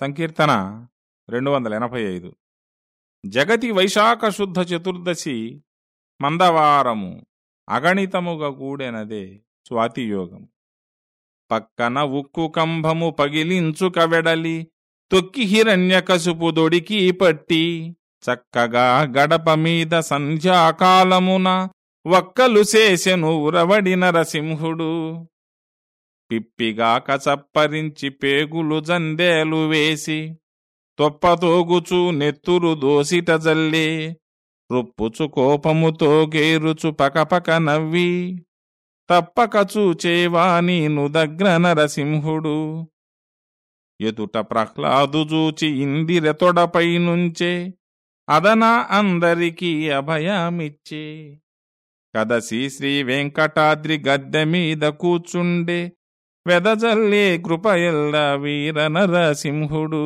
సంకీర్తన రెండు వందల ఎనభై ఐదు. జగతి వైశాఖ శుద్ధ చతుర్దశి మందవారము అగణితముగా కూడెనదే స్వాతియోగం పక్కన ఉక్కు కంభము పగిలించుక వెడలి తొక్కి హిరణ్యకసుపు దొడికి పట్టి చక్కగా గడప మీద సంధ్యాకాలమున వక్కలు చేసెను ఉరవడి నరసింహుడు. పిప్పిగాక చప్పరించి పేగులు జందేలు వేసి తొప్పతోగుచు నెత్తురు దోసిట జల్లే రుప్పుచు కోపముతో గేరుచు పకపక నవ్వి తప్పక చూచేవా నీను దగ్గర నరసింహుడు. ఎదుట ప్రహ్లాదు చూచి ఇందిర తొడపై నుంచే అదనా అందరికీ అభయమిచ్చే. కదసి శ్రీ వెంకటాద్రి గద్దె మీద కూచుండే వెదజల్లే కృపయల్ల వీర నరసింహుడు